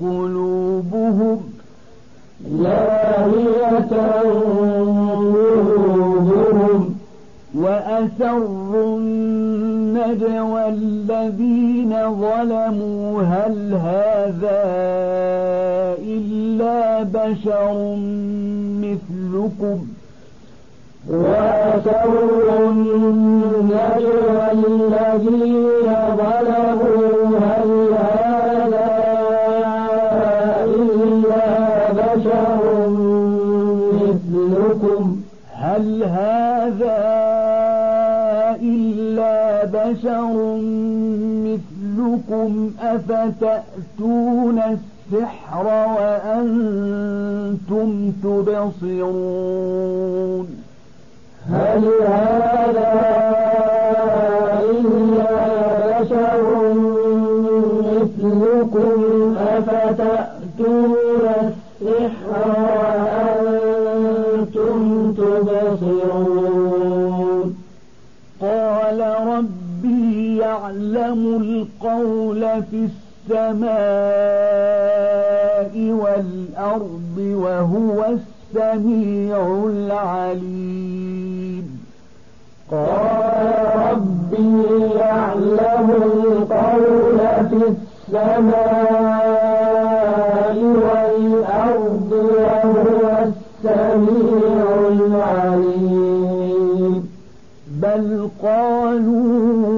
قلوبهم لاهية قلوبهم وأسروا النجوى الذين ظلموا هل هذا إلا بشر مثلكم وأسروا النجوى الذين ظلموا هل هذا إلا بشر مثلكم هل هذا بشر مثلكم أفتأتون السحر وأنتم تبصرون هل هذا إلا بشر مثلكم أفتأتون السحر وأنتم تبصرون؟ قال ربي يعلم القول في السماء والأرض وهو السميع العليم. قال ربي يعلم القول في السماء والأرض وهو السميع العليم. بل قالوا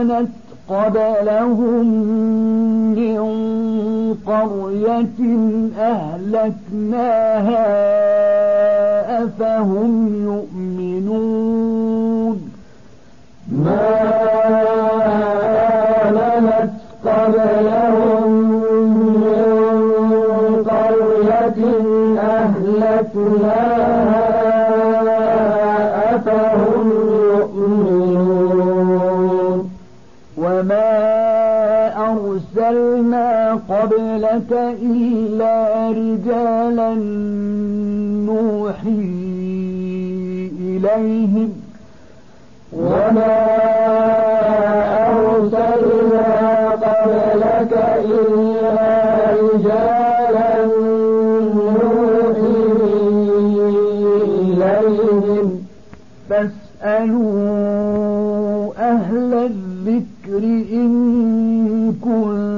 آمنت قبلهم من قرية أهلكناها أفهم يؤمنون؟ أرسلنا قبلك إلا رجالا نوحي إليهم. وما أرسلنا قبلك إلا رجالا نوحي إليهم. فاسألوا أهل الذكر إن كنتم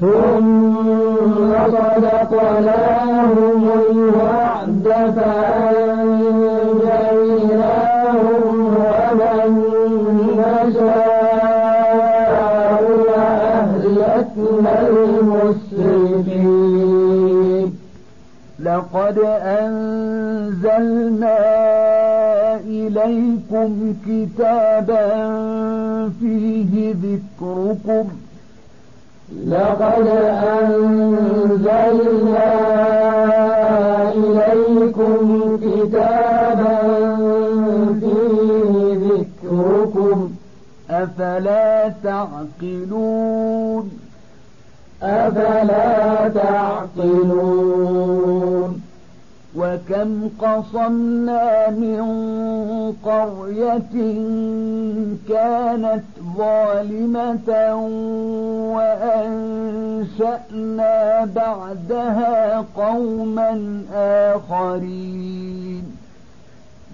ثم صدقناهم الوعد فأنجيناهم نشاء لقد أنزلنا إليكم كتابا فيه ذكركم لقد أنزلنا إليكم كتابا فيه ذكركم. أفلا تعقلون؟ أفلا تعقلون؟ وكم قصمنا من قرية كانت ظالمة وأنشأنا بعدها قوما آخرين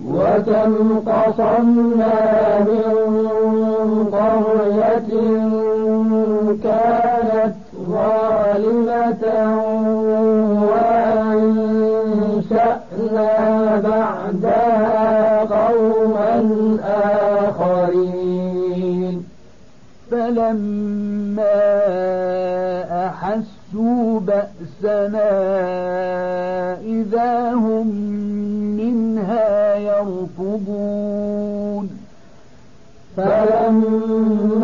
وكم قصمنا من قرية كانت ظالمة وأنشأنا بعدها قوما آخرين. فلما أحسوا بأسنا إذا هم منها يركضون. فلما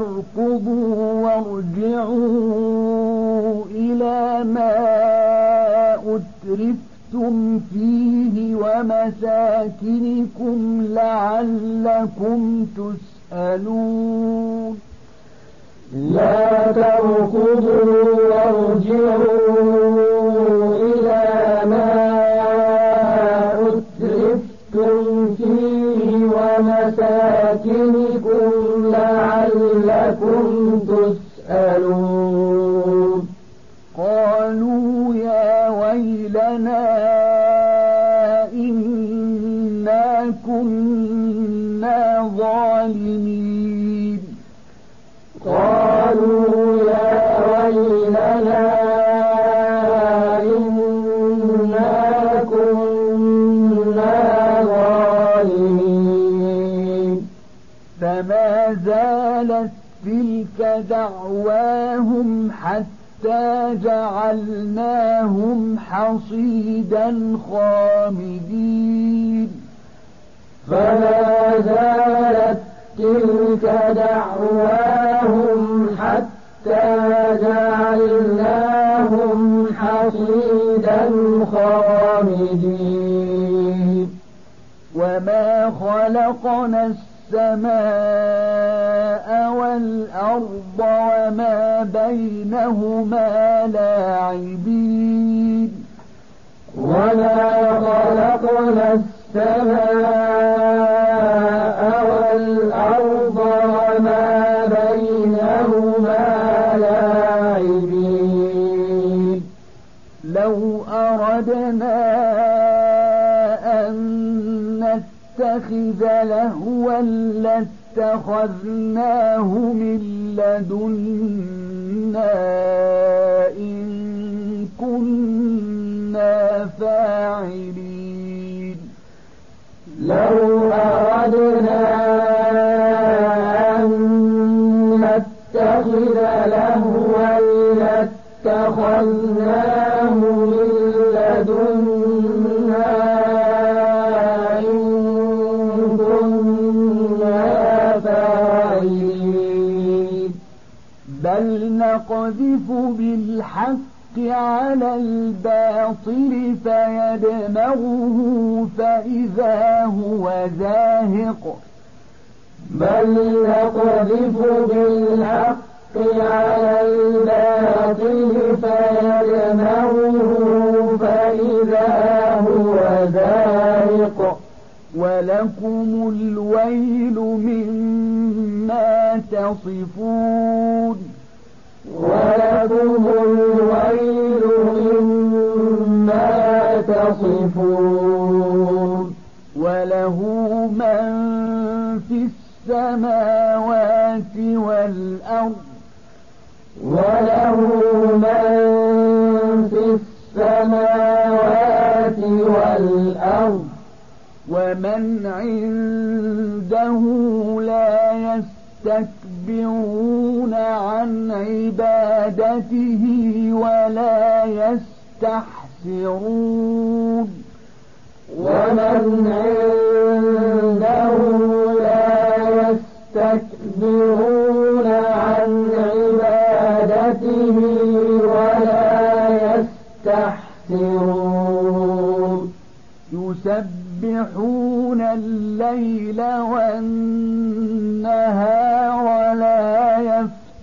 لا تركضوا وارجعوا إلى ما أترفتم فيه ومساكنكم لعلكم تسألون. لا تركضوا وارجعوا إلى ما أترفتم فيه ومساكنكم لعلكم تسألون. قالوا يا ويلنا زالت تلك دعواهم حتى جعلناهم حصيدا خامدين. فما زالت تلك دعواهم حتى جعلناهم حصيدا خامدين. وما خلقنا السماء والأرض وما بينهما لاعبين. وما خلقنا السماء والأرض وما بينهما لاعبين. لو أردنا نتخذ لهوا لاتخذناه من لدنا إن كنا فاعلين. لو أردنا أن نتخذ لهوا لاتخذناه من يقذف بالحق على الباطل فيدمغه فإذا هو زاهق. بل يقذف بالحق على الباطل فيدمغه فإذا هو ذارق ولكم الويل مما تصفون ولكم الويل مما تصفون. ولكم الويل مما تصفون وله من في السماوات والأرض وله من في السماوات والأرض ومن عنده لا يستكبرون عن عبادته ولا يستحسرون. ومن عنده لا يستكبرون. يسبحون الليل والنهار لا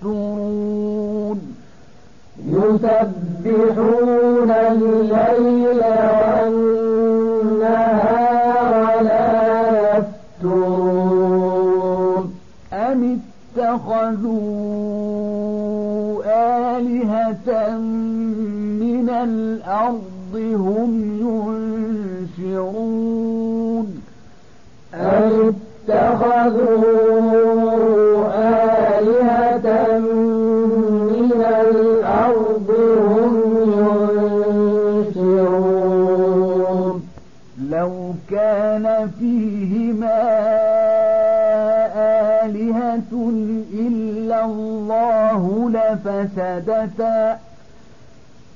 يفترون. يسبحون الليل والنهار آلهة من الأرض هم ينشرون لو كان فيهما آلهة إلا الله لفسدتا.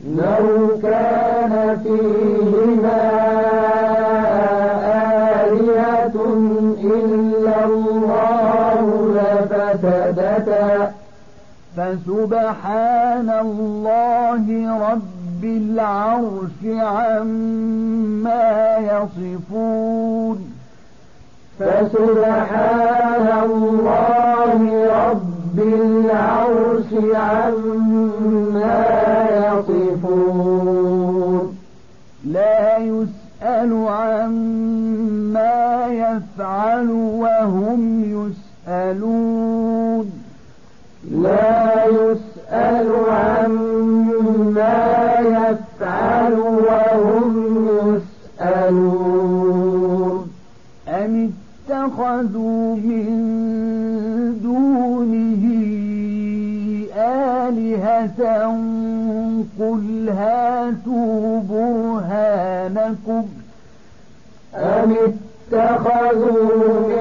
لو كان فيهما فسبحان الله رب العرش عما يصفون. فسبحان الله رب العرش عما يصفون. لا يسأل عما يفعل وهم يسألون. لا يسأل عما يفعل وهم يسألون. أم اتخذوا من دونه آلهة قل هاتوا برهانكم. أم اتخذوا من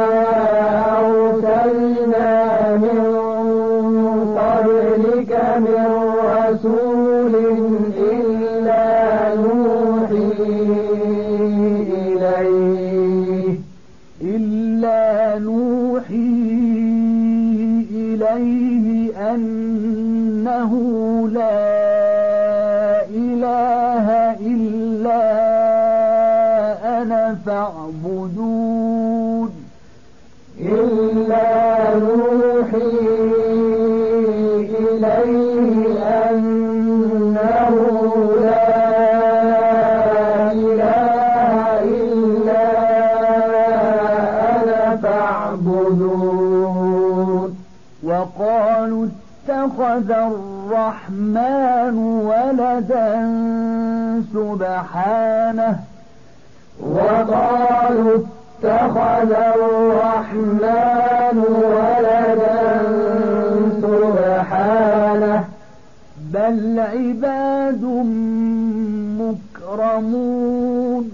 أنه لا إله إلا أنا فاعبدون. إلا نوحي إليه أنه لا إله إلا أنا فاعبدون. وقالوا اتخذ الرحمن ولدا سبحانه. وقالوا اتخذ الرحمن ولدا سبحانه. بل عباد مكرمون.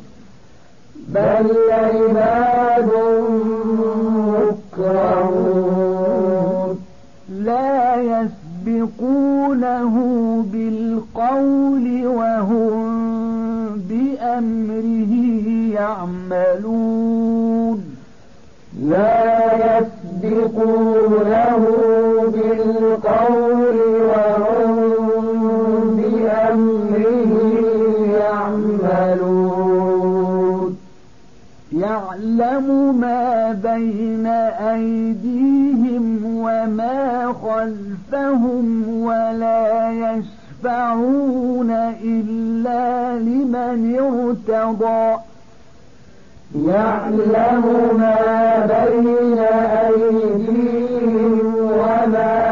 بل عباد مكرمون يسبقونه بالقول وهم بأمره يعملون. لا يسبقونه بالقول يعلم ما بين أيديهم وما خلفهم ولا يشفعون إلا لمن ارتضى. يعلم ما بين أيديهم وما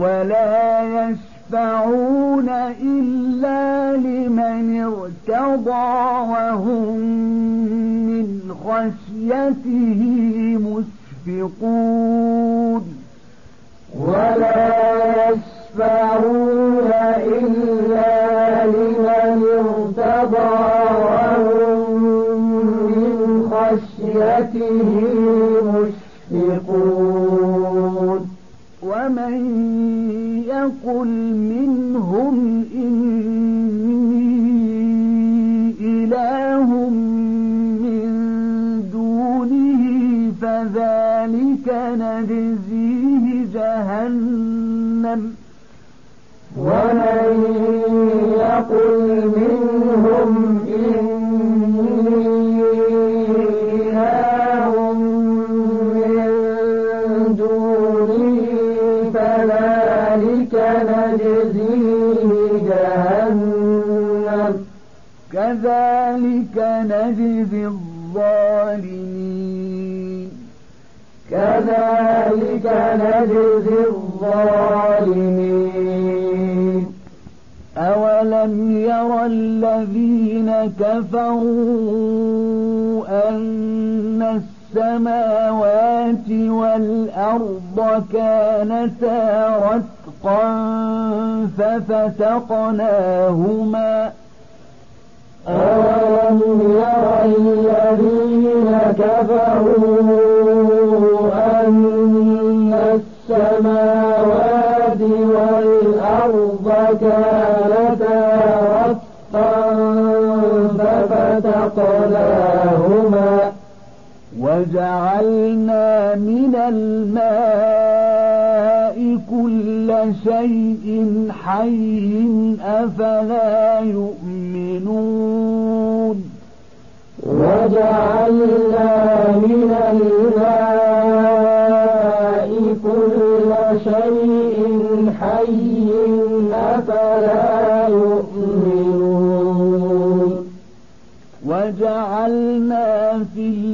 ولا يشفعون إلا لمن ارتضى وهم من خشيته مشفقون. ولا يشفعون إلا لمن ارتضى وهم من خشيته مشفقون. ومن يقل منهم إني إله من دونه فذلك نجزيه جهنم. ومن يقل منهم كذلك نجزي الظالمين. كذلك نجزي الظالمين. أولم ير الذين كفروا أن السماوات والأرض كانتا رتقا ففتقناهما الذين كفروا أن السماوات والأرض كانتا ففتقناهما وجعلنا من الماء كل شيء حي أفلا يؤمنون وجعلنا من الماء كل شيء حي أفلا يؤمنون وجعلنا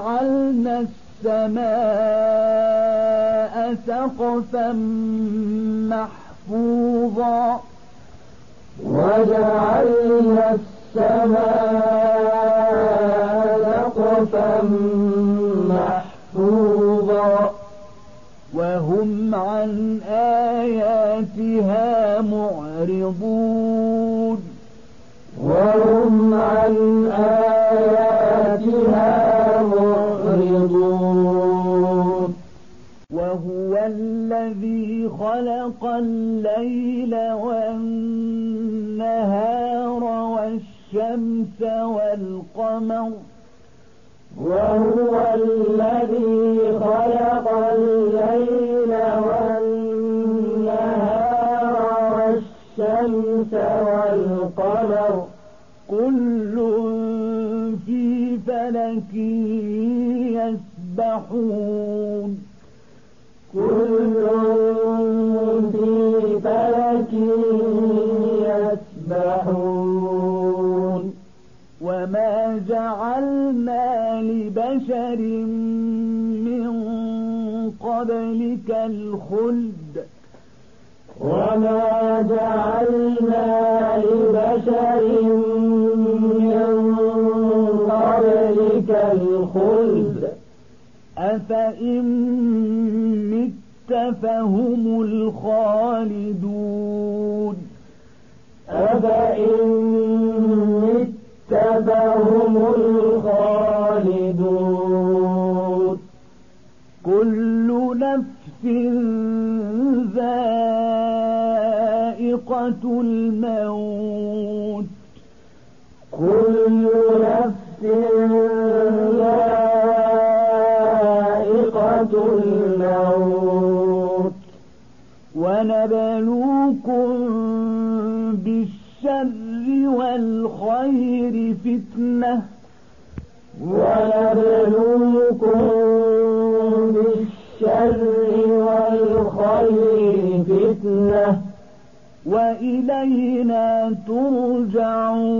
وجعلنا السماء سقفا محفوظا. وجعلنا سقفا محفوظا. وهم عن آياتها معرضون. وهم عن آياتها الذي خلق الليل والنهار والشمس والقمر وهو الذي خلق الليل والنهار والشمس والقمر. كل في فلك يسبحون. كل في فلك يسبحون وما جعلنا لبشر من قبلك الخلد. وما جعلنا لبشر من قبلك الخلد. أفإن مت فهم الخالدون أفإن مت فهم الخالدون كل نفس ذائقة الموت ونبلوكم بالشر والخير فتنة ونبلوكم بالشر والخير فتنة وإلينا ترجعون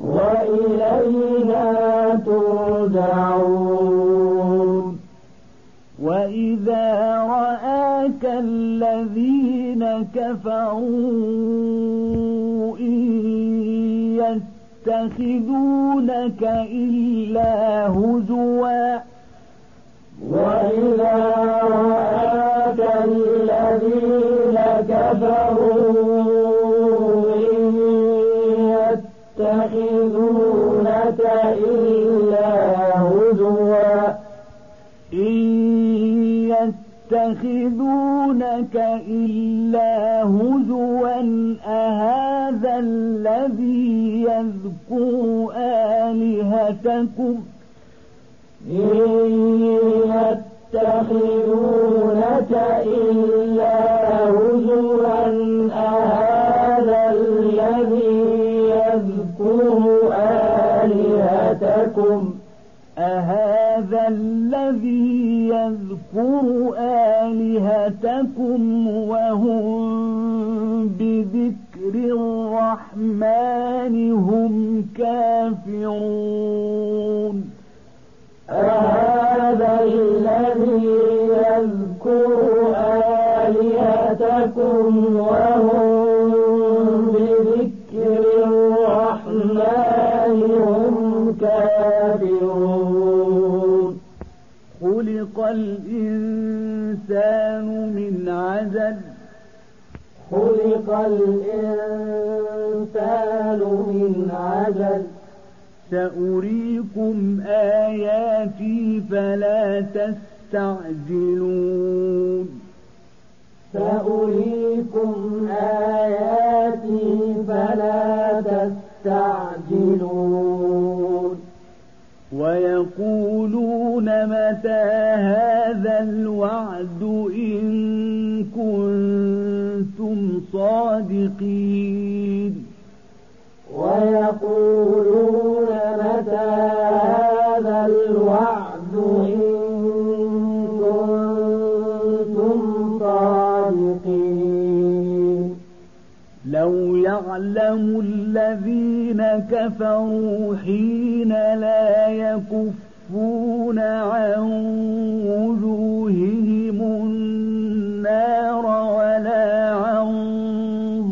وإلينا ترجعون وإذا رآك الذين كفروا إن يتخذونك إلا هزوا. وإذا رآك الذين كفروا يتخذونك إلا هزوا أهذا الذي يذكر آلهتكم إن يتخذونك إلا هزوا أهذا الذي يذكر آلهتكم أهذا الذي يذكر آلهتكم وهم بذكر الرحمن هم كافرون. أهذا الذي يذكر آلهتكم وهم بذكر الرحمن هم كافرون. خلق الإنسان من عجل. خلق الإنسان من عجل. سأريكم آياتي فلا تستعجلون. سأريكم آياتي فلا تستعجلون. ويقولون متى الوعد إن كنتم صادقين. ويقولون متى هذا الوعد إن كنتم صادقين؟ لو يعلم الذين كفروا حين لا يكفون عن وجوههم النار ولا عن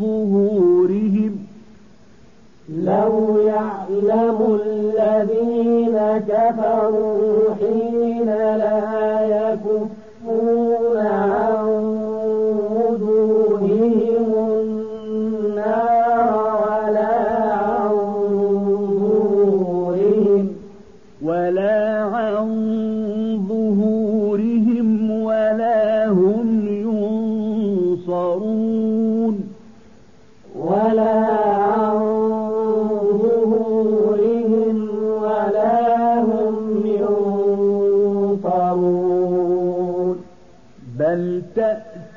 ظهورهم. لو يعلم الذين كفروا حين لا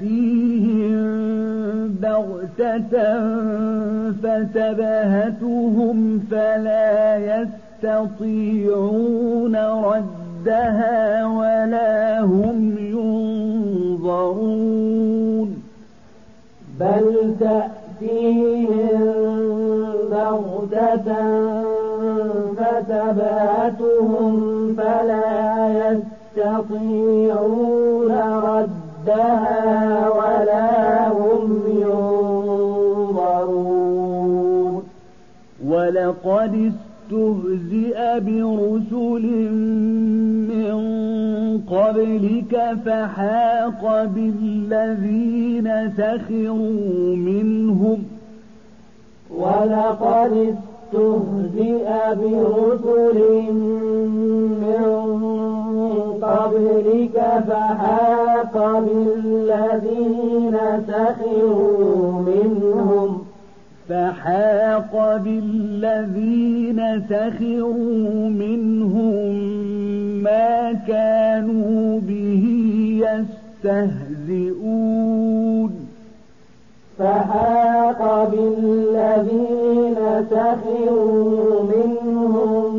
تأتيهم بغتة فتبهتهم فلا يستطيعون ردها ولا هم ينظرون. بل تأتيهم بغتة فتبهتهم فلا يستطيعون ردها ولا هم ينظرون ولقد استهزئ برسل من قبلك فحاق بالذين سخروا منهم ولقد استهزئ برسل من قبلك فحاق بالذين سخروا منهم فحاق بالذين سخروا منهم ما كانوا به يستهزئون فحاق بالذين سخروا منهم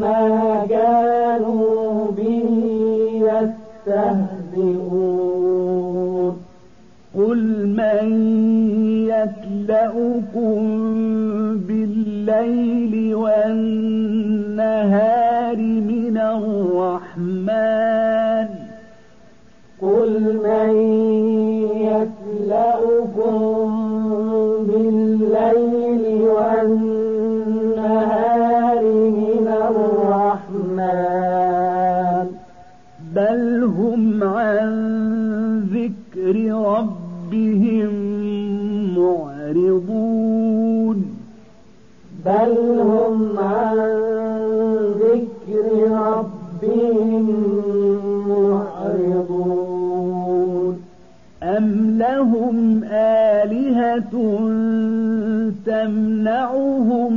ما كانوا به يستهزئون. قل من يكلأكم بالليل والنهار من الرحمن؟ قل هم عن ذكر ربهم معرضون بل هم عن ذكر ربهم معرضون أم لهم آلهة تمنعهم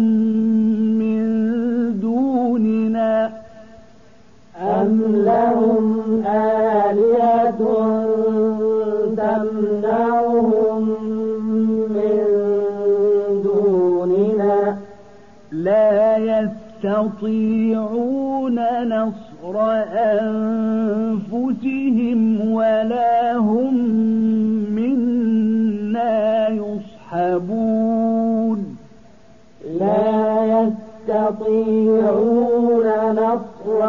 يستطيعون نصر أنفسهم ولا هم منا يصحبون. لا يستطيعون نصر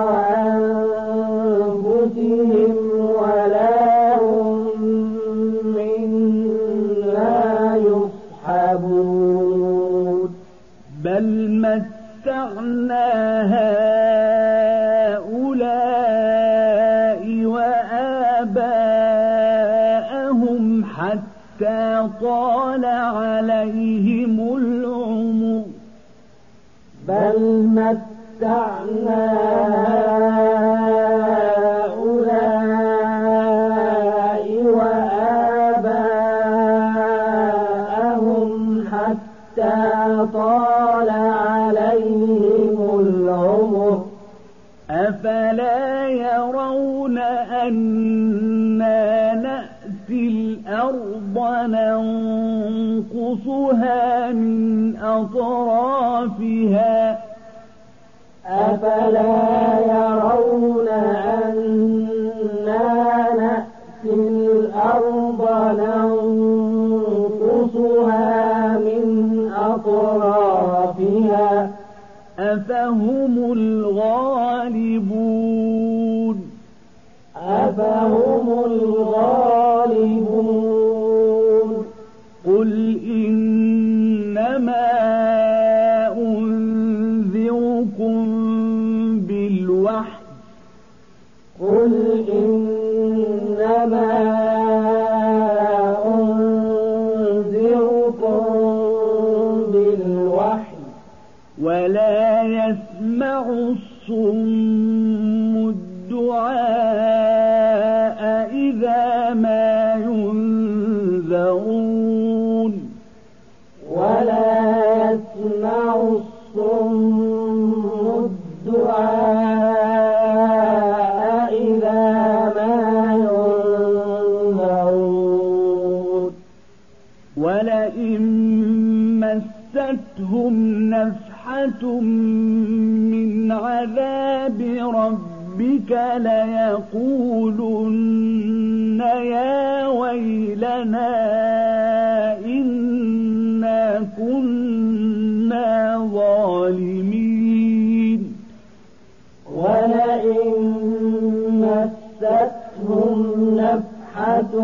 أنفسهم طال عليهم العمر. بل متعنا ننقصها من أطرافها. أفلا يرون أنا نأتي الأرض ننقصها من أطرافها. أفهم الغالبون. أفهم الغالبون. إنما أنذركم بالوحي قل إنما أنذركم بالوحي ولا يسمع الصم الدعاء إذا ما من عذاب ربك ليقولن يا ويلنا إنا كنا ظالمين ولئن مستهم نفحة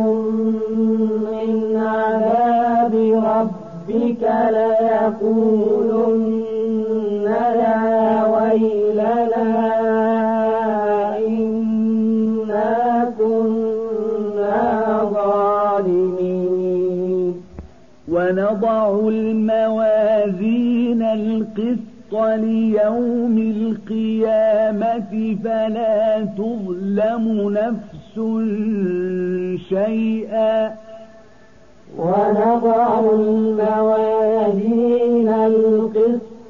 من عذاب ربك ليقولن يا ويلنا إنا كنا ظالمين. ونضع الموازين القسط ليوم القيامة فلا تظلم نفس شيئا. ونضع الموازين القسط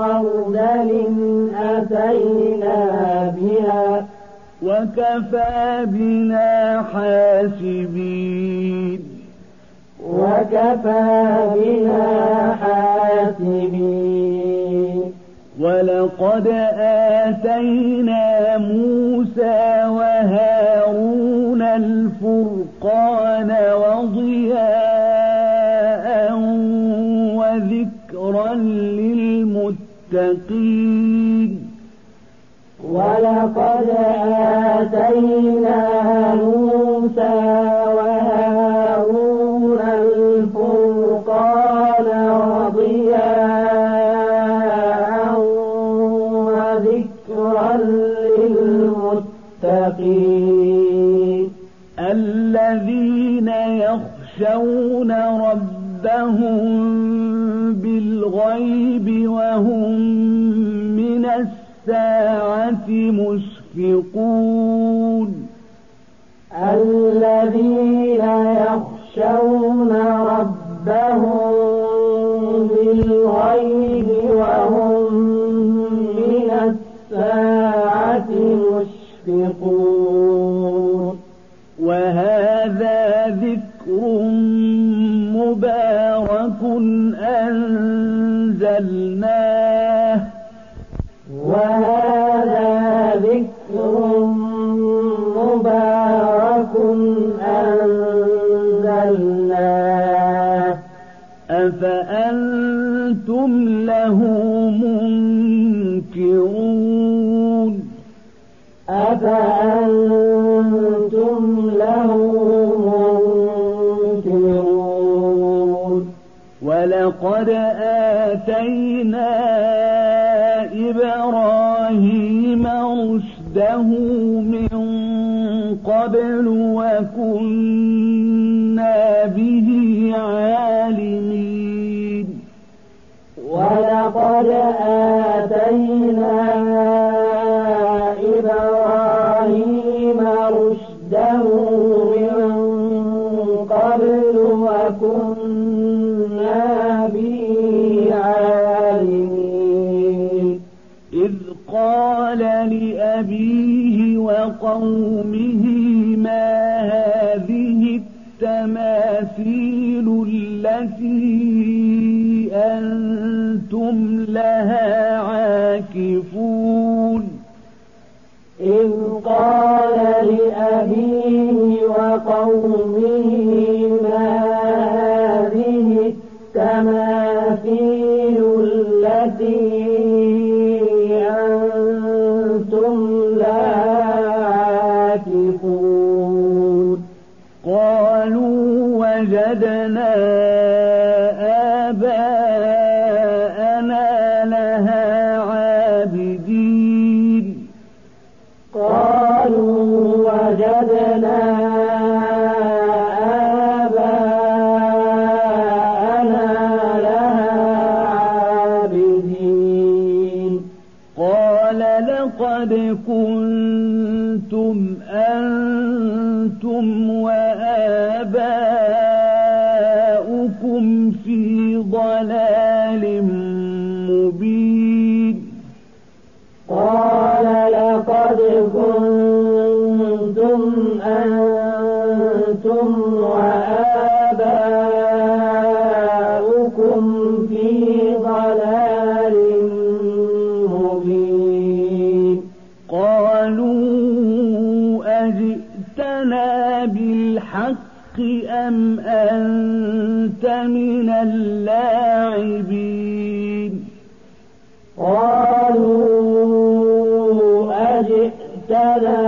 خردل أتينا بها. وكفى بنا حاسبين. وكفى بنا حاسبين. ولقد آتينا موسى وهارون الفرقان وضياء وذكرا للمتقين ولقد آتينا موسى وهارون الفرقان وضياء وذكرا للمتقين. الذين يخشون ربهم مشفقون الذين يخشون ربهم بالغيب وهم من الساعة مشفقون. وهذا ذكر مبارك أنزلناه. وهذا أفأنتم له منكرون أفأنتم له منكرون ولقد آتينا إبراهيم رشده من قبل وكنا ولقد آتينا إبراهيم رشده من قبل وكنا به عالمين. إذ قال لأبيه وقومه ما هذه التماثيل التي أنتم لها عاكفون. إذ قال لأبيه وقومه أنتم أم أنت من اللاعبين؟ قالوا أجئتنا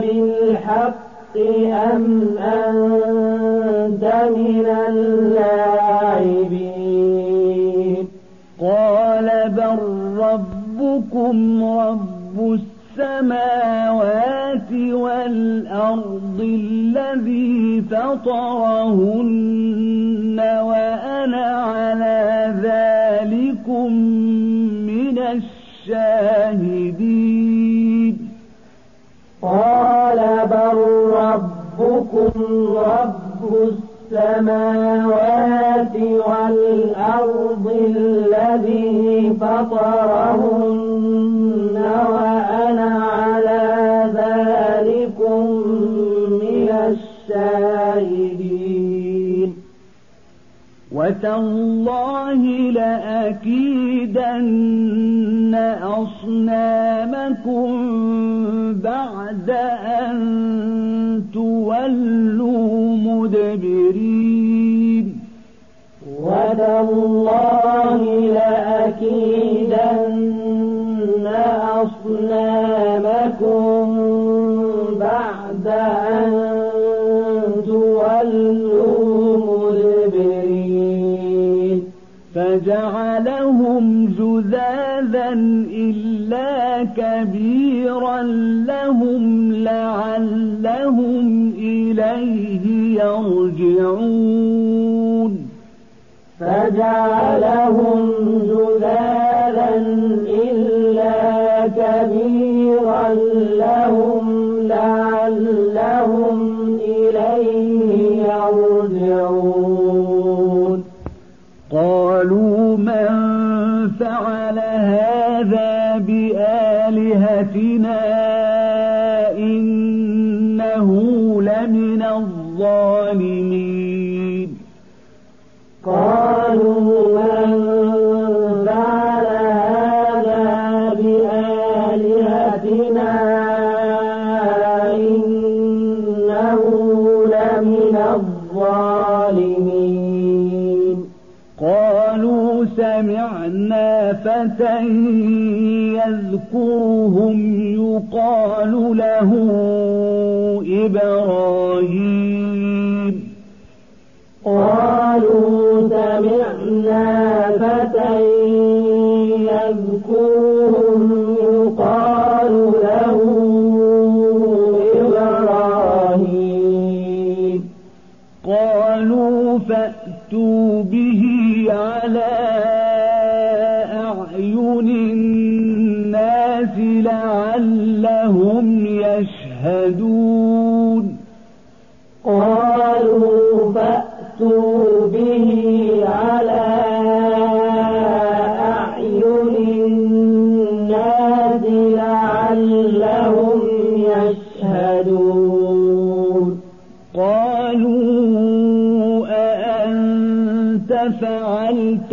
بالحق أم أنت من اللاعبين؟ قال بل ربكم رب السماوات والأرض الذي فطرهن وأنا على ذلكم من الشاهدين. قال بل ربكم رب السماوات والأرض الذي فطرهن وتالله لأكيدن أصنامكم بعد أن تولوا مدبرين وتالله لأكيدن إلا كبيرا لهم لعلهم إليه يرجعون فجعلهم بآلهتنا إنه لمن الظالمين قالوا من فعل هذا بآلهتنا إنه لمن الظالمين سمعنا فتى يذكرهم يقال له إبراهيم. قالوا سمعنا أأنت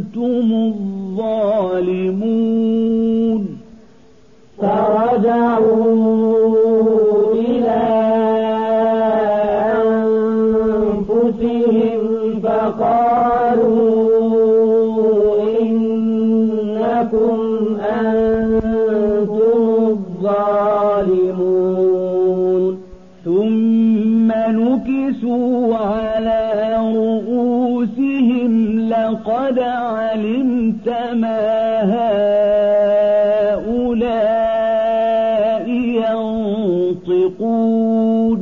أنتم الظالمون. فرجعوا إلى أنفسهم فقالوا إنكم أنتم الظالمون. ثم نكسوا على رؤوسهم لقد علمت ما هؤلاء ينطقون.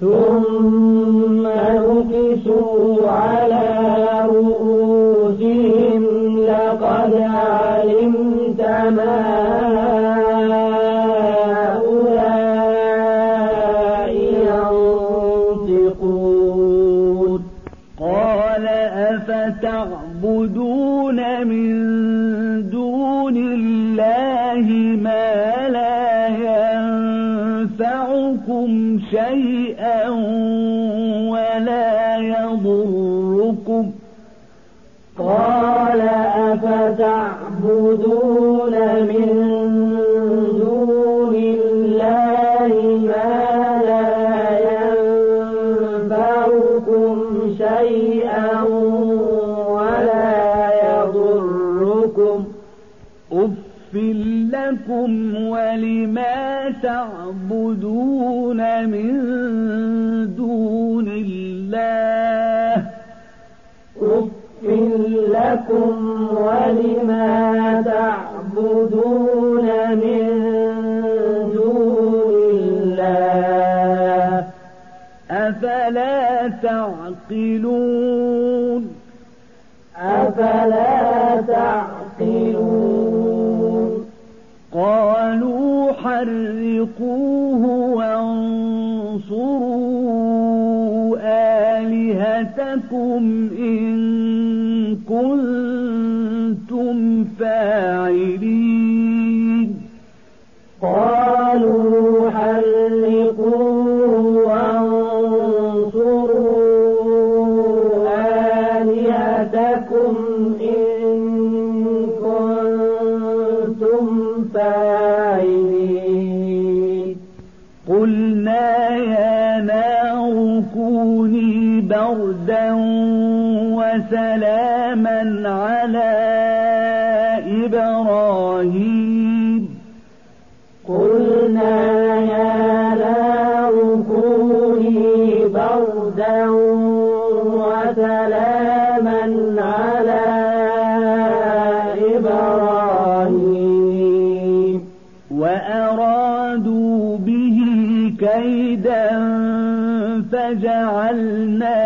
ثم نكسوا على رؤوسهم لقد علمت ما أفتعبدون من دون الله ما لا ينفعكم شيئا ولا يضركم قال أفتعبدون لكم ولما تعبدون من دون الله أف لكم ولما تعبدون من دون الله أفلا تعقلون أفلا تعقلون قالوا حرقوه وانصروا آلهتكم إن كنتم فاعلين بردا وسلاما على إبراهيم. قلنا يا نار كوني بردا وسلاما على إبراهيم. وأرادوا به كيدا فجعلناهم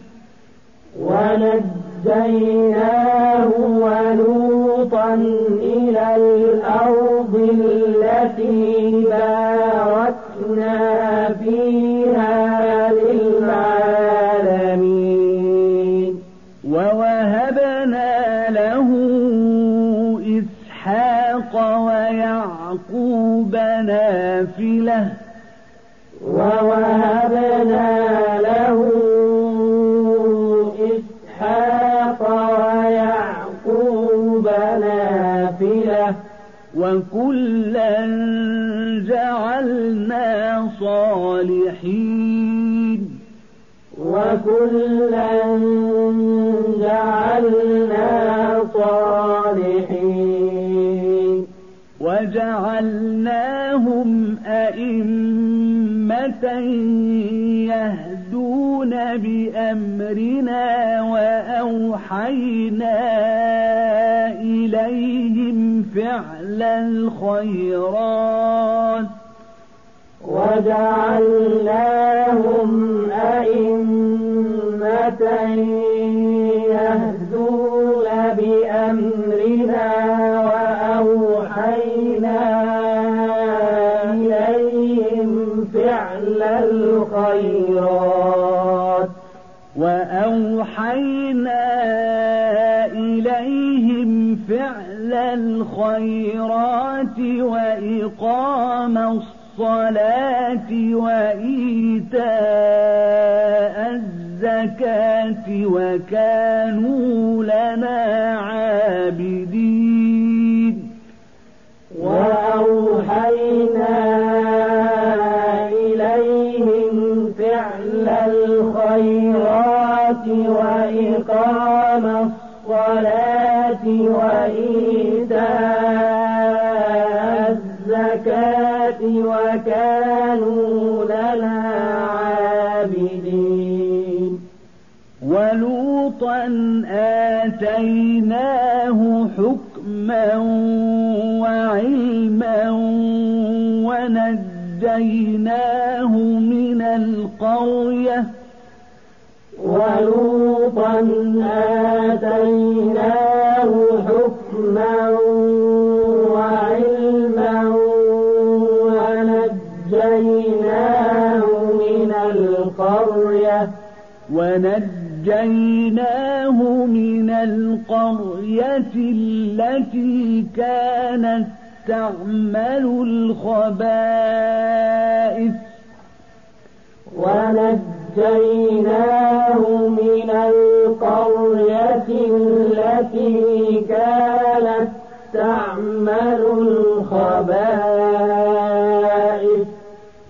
ونجيناه ولوطا إلى الأرض التي باركنا فيها للعالمين. ووهبنا له إسحاق ويعقوب نافلة. ووهبنا وكلا جعلنا صالحين وكلا جعلنا صالحين وجعلناهم أئمة يهدون بأمرنا وأوحينا إليهم فعل الخيرات وجعلناهم أئمة يهدون بأمرنا وأوحينا إليهم فعل الخيرات. وأوحينا الخيرات وإقام الصلاة وإيتاء الزكاة وكانوا لنا عابدين. وأوحينا إليهم فعل الخيرات وإقام الصلاة وإيتاء وكانوا لنا عابدين. ولوطا آتيناه حكما وعلما ونجيناه من القرية. ولوطا آتيناه ونجيناه من القرية التي كانت تعمل الخبائث. ونجيناه من القرية التي كانت تعمل الخبائث.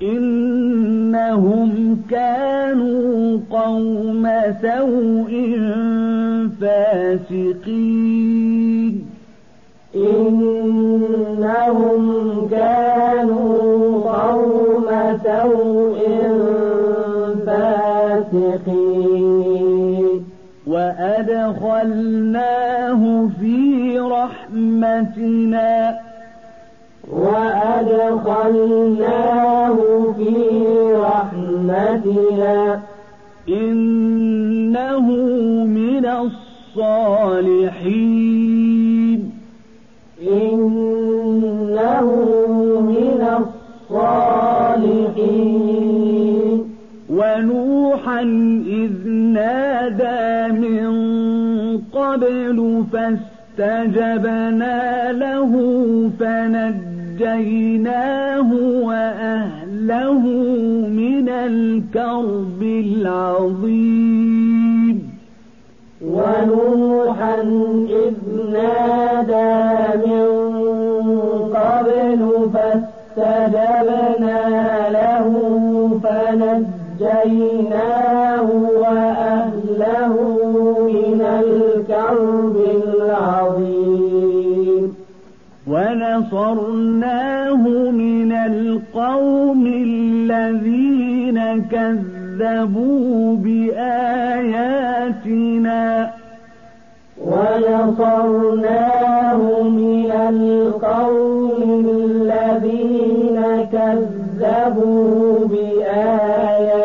إنهم كانوا قوم سوء فاسقين. إنهم كانوا قوم سوء فاسقين. وأدخلناه في رحمتنا. وأدخلناه في رحمتنا. إنه من الصالحين. إنه من الصالحين. ونوحا إذ نادى من قبل فاستجبنا له فنجيناه وأهله من الكرب العظيم. ونوحا إذ نادى من قبل فاستجبنا له فنجيناه وأهله من الكرب العظيم. ونصرناه من القوم الذين كذبوا بآياتنا ونصرناه من القوم الذين كذبوا بآياتنا.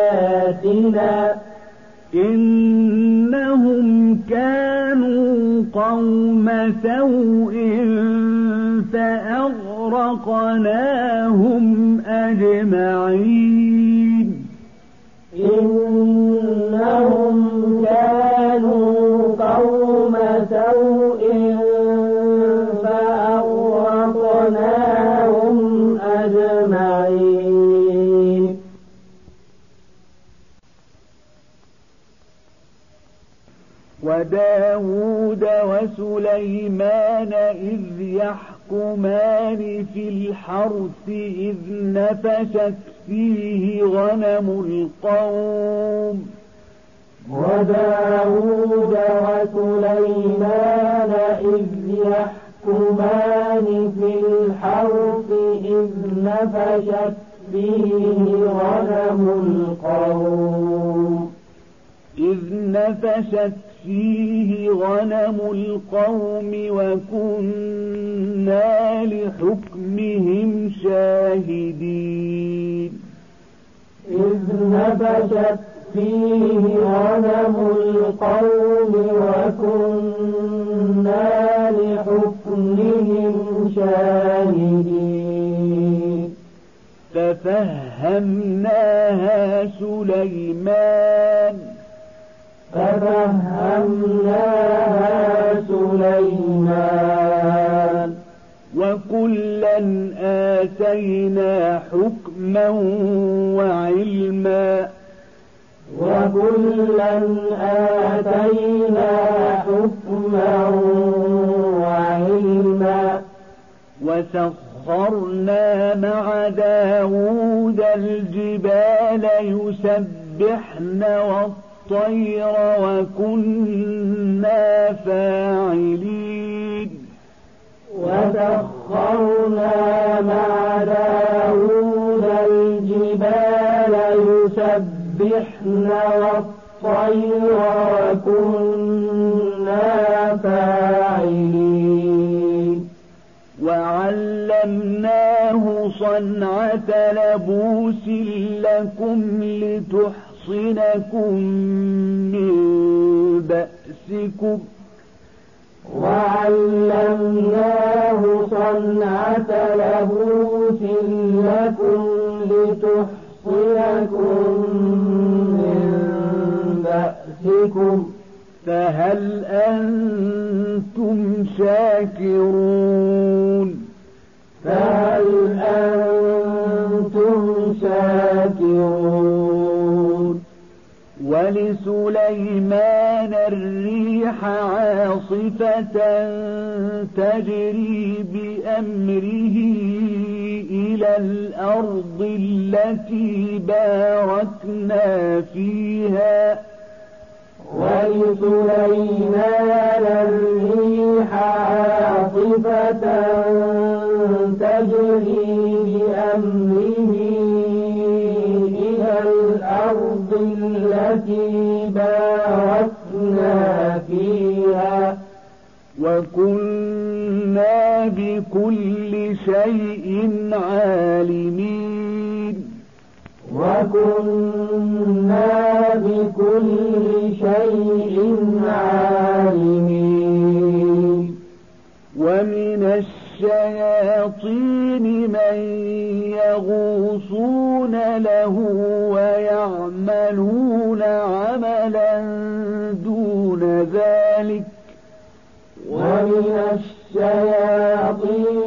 إنهم كانوا قوم سوء فأغرقناهم أجمعين. إنهم كانوا قوم سوء فأغرقناهم أجمعين. وداود وسليمان إذ يحكمان في الحرث إذ نفشت فيه غنم القوم وداود وسليمان إذ يحكمان في الحرث إذ نفشت فيه غنم القوم إذ نفشت فيه غنم القوم وكنا لحكمهم شاهدين إذ نفشت فيه غنم القوم وكنا لحكمهم شاهدين ففهمناها سليمان ففهمناها سليمان وكلا آتينا حكما وعلما وكلا آتينا حكما وعلما وسخرنا مع داود الجبال يسبحن والطير وكنا فاعلين. وسخرنا مع داود الجبال يسبحن والطير وكنا فاعلين. وعلمناه صنعة لبوس لكم لتحصنكم من بأسكم وعلمناه صنعة لبوس لكم لتحصنكم من بأسكم فهل أنتم شاكرون فهل أنتم شاكرون ولسليمان الريح عاصفة تجري بأمره إلى الأرض التي باركنا فيها. ولسليمان الريح عاصفة تجري بأمره التي باركنا فيها. وكنا بكل شيء عالمين. وكنا بكل شيء عالمين. الشياطين من يغوصون له ويعملون عملا دون ذلك. ومن الشياطين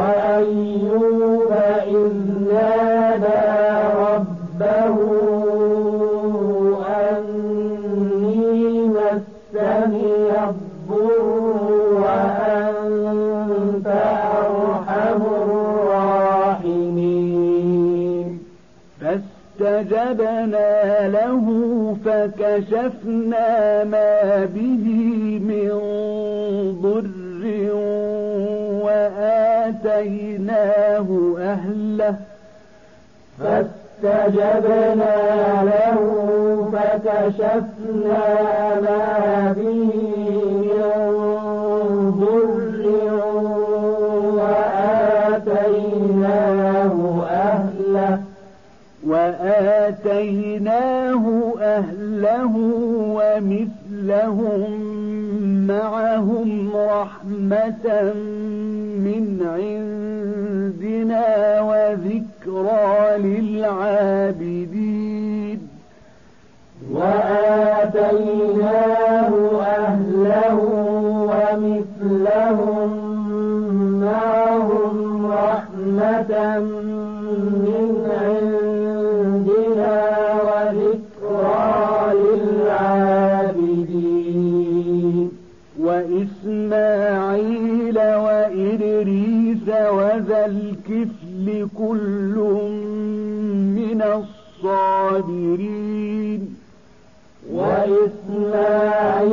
وأيوب إذ نادى ربه أني مسني الضر وأنت أرحم الراحمين. فاستجبنا له فكشفنا ما به من وآتيناه أهله. فاستجبنا له فكشفنا ما به من ضر وآتيناه أهله. وآتيناه أهله ومثلهم معهم رحمة من عندنا وذكرى للعابدين. وآتيناه أهله ومثلهم معهم رحمة من وذا الكفل كل من الصابرين. وإسماعيل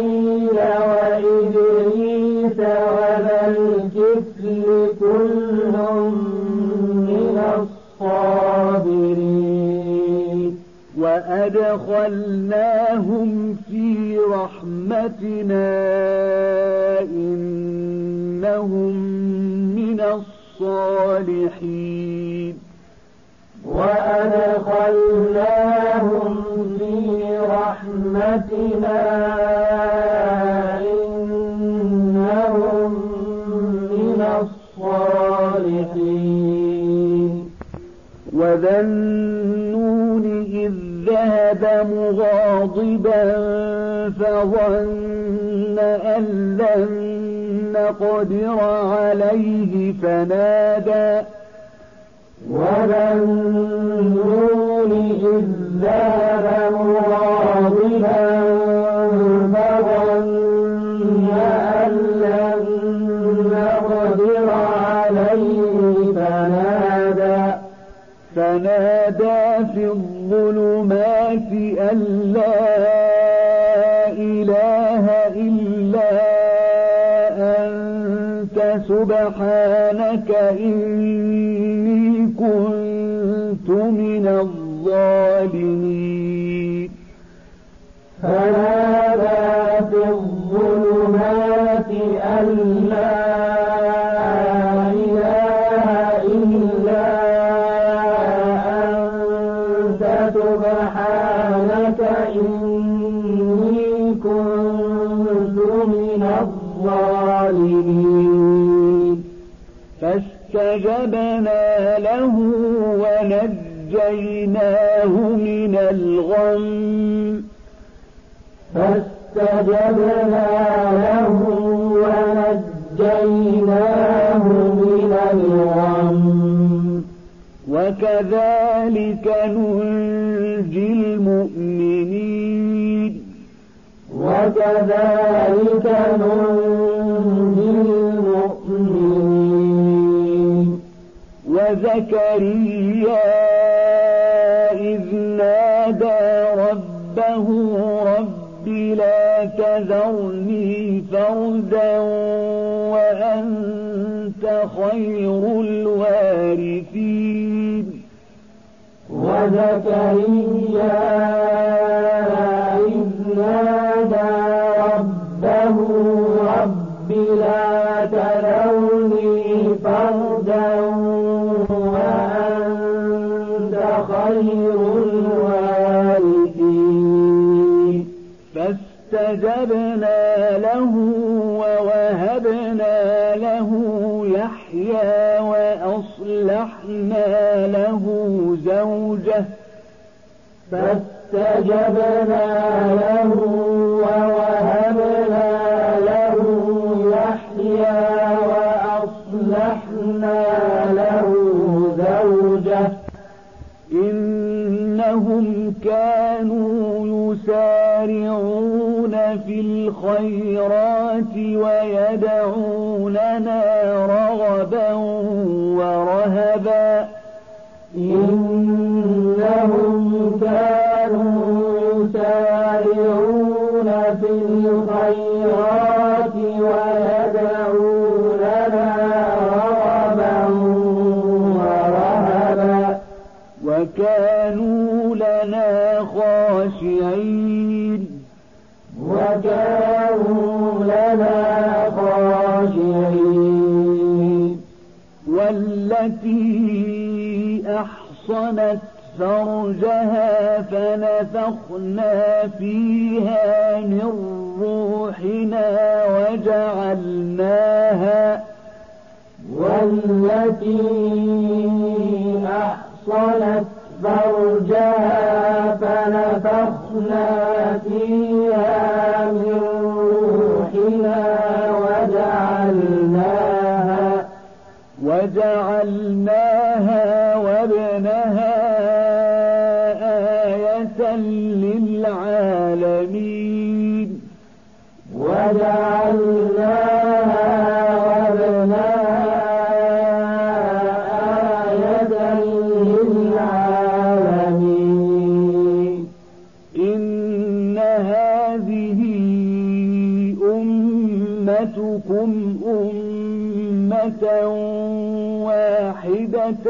زكريا إذ نادى ربه رب لا تذرني فردا وأنت خير الوارثين وزكريا وَهَبْنَا لَهُ وَوَهَبْنَا لَهُ يَحْيَى وَأَصْلَحْنَا لَهُ زَوْجَهُ. فَاسْتَجَبْنَا لَهُ الخيرات ويدعوننا وَحَصَنَتْ فَرْجَهَا فَنَفَخْنَا فِيهَا مِنْ رُوحِنَا وَجَعَلْنَاهَا وَالَّتِي أحصلت فَرْجَهَا فَنَفَخْنَا فِيهَا مِنْ رُوحِنَا وَجَعَلْنَاهَا وَجَعَلْنَاهَا العالمين. وجعلناها وابناء آية للعالمين. إن هذه أمتكم أمة واحدة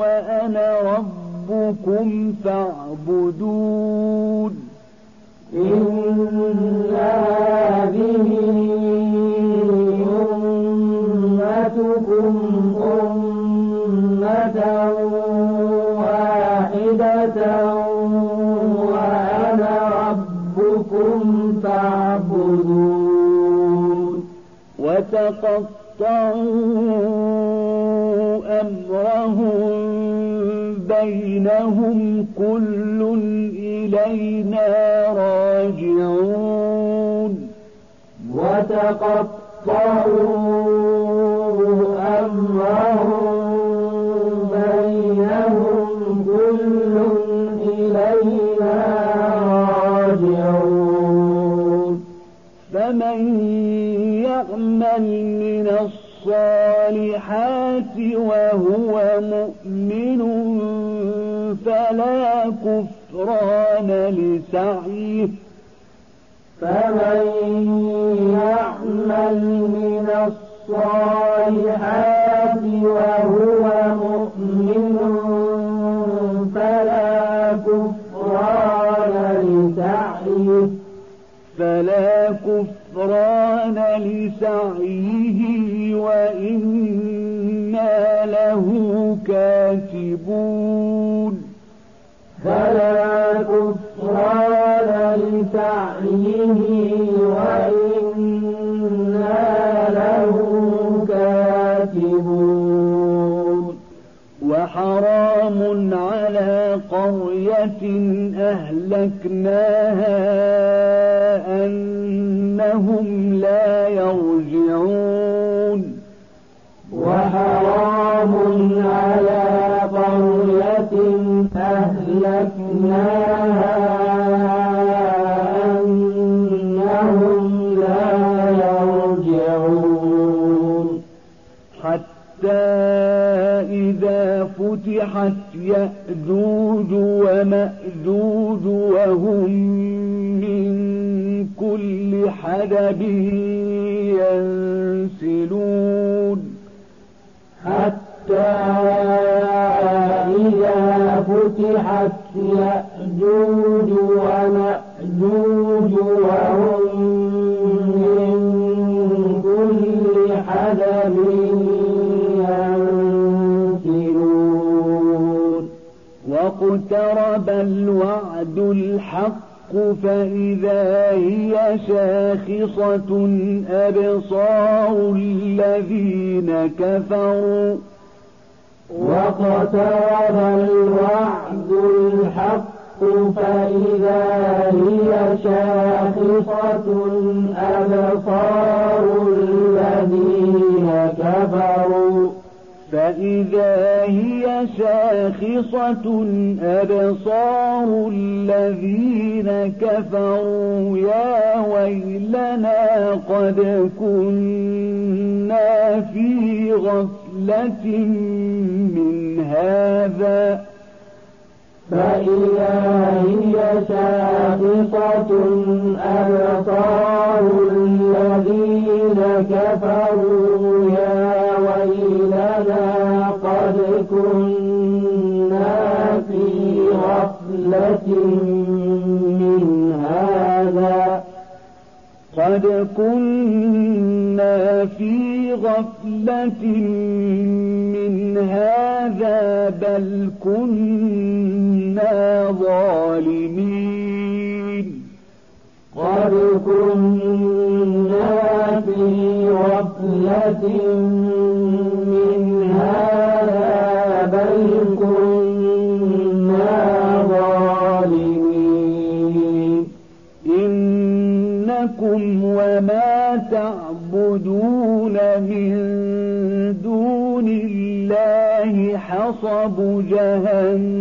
وأنا ربكم فاعبدون. تقطعوا أَمْرَهُم بَيْنَهُمْ كُلٌّ إِلَيْنَا رَاجِعُونَ. وَتَقَطَّعُوا أَمْرَهُم بَيْنَهُمْ نعما من الصالحات وهو مؤمن فلا كفران لسعيه فمن يعمل من الصالحات وهو مؤمن فلا كفران لسعيه فلا كفران كان لسعيه وإنا له كاتبون. فلا كفران لسعيه وإنا له كاتبون. وحرام على قرية أهلكناها فهم لا يرجعون حصب جهنم.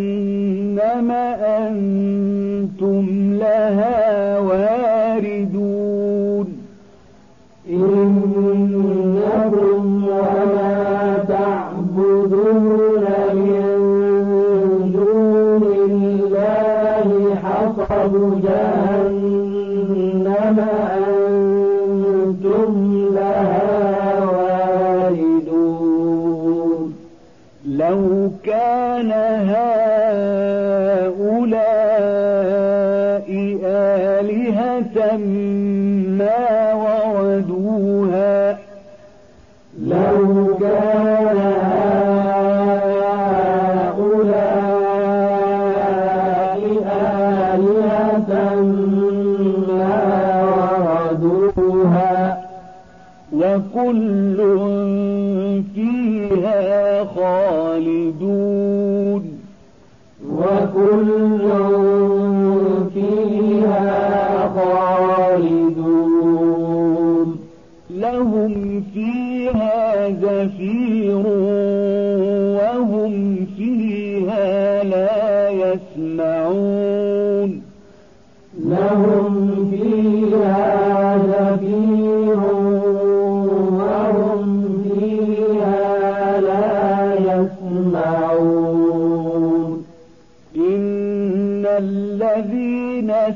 كل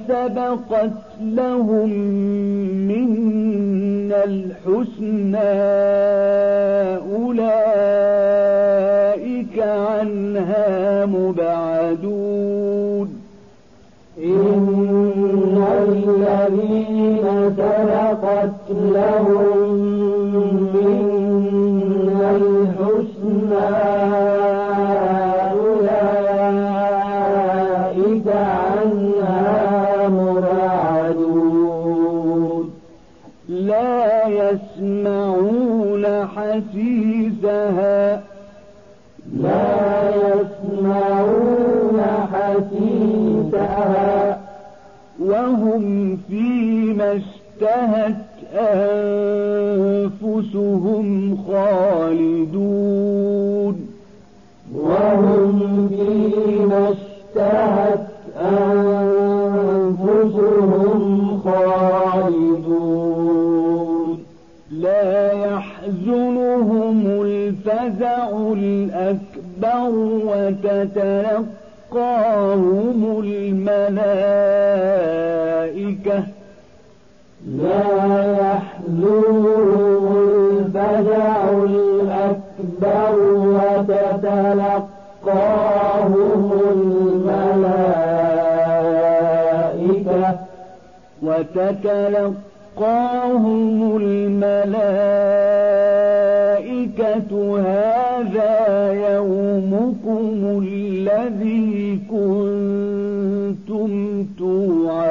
سبقت لهم منا الحسنى أولئك عنها مبعدون إن الذين سبقت لهم لا يسمعون حسيسها. لا يسمعون حسيسها. وهم فيما اشتهت أنفسهم خالدون. وهم الأكبر وتتلقاهم الملائكة. لا يحزنهم الفزع الأكبر وتتلقاهم الملائكة. وتتلقاهم الملائكة هذا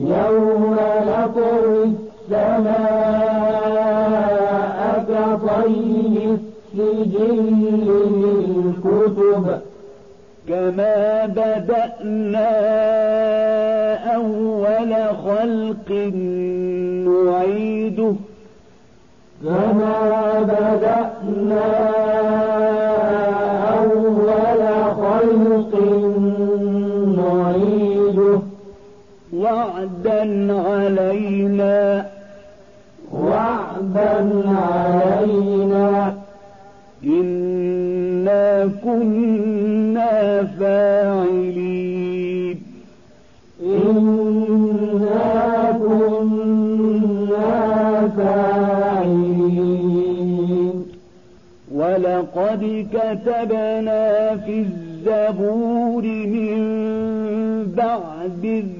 يوم نطوي السماء كطي السجل للكتب كما بدأنا أول خلق نعيده. كما بدأنا وعدا علينا. وعدا علينا. إنا كنا فاعلين. إنا كنا فاعلين. ولقد كتبنا في الزبور من بعد الذكر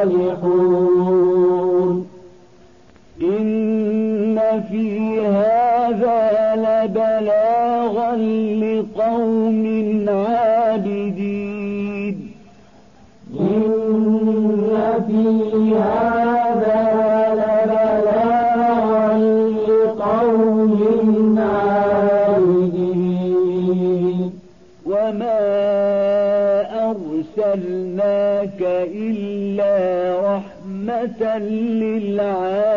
أرسلناك إلا رحمة للعالمين.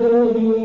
ದೇವಿ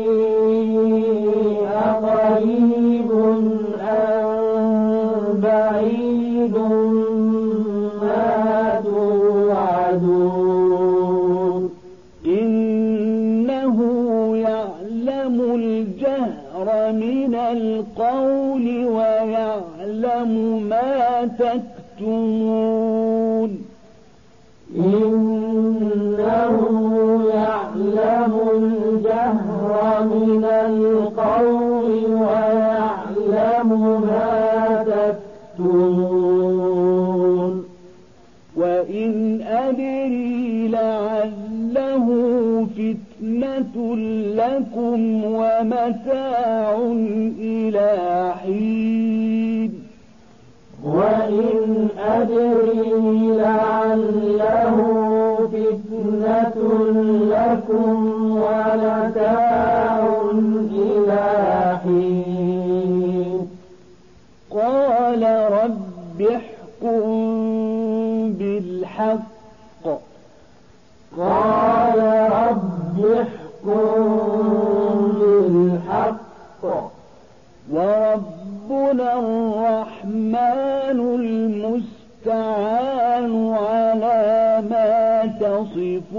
لكم ومتاع إلى حين وإن أدري لعله فتنة لكم ومتاع إلى حين قال رب احكم بالحق قال الرحمن المستعان على ما تصف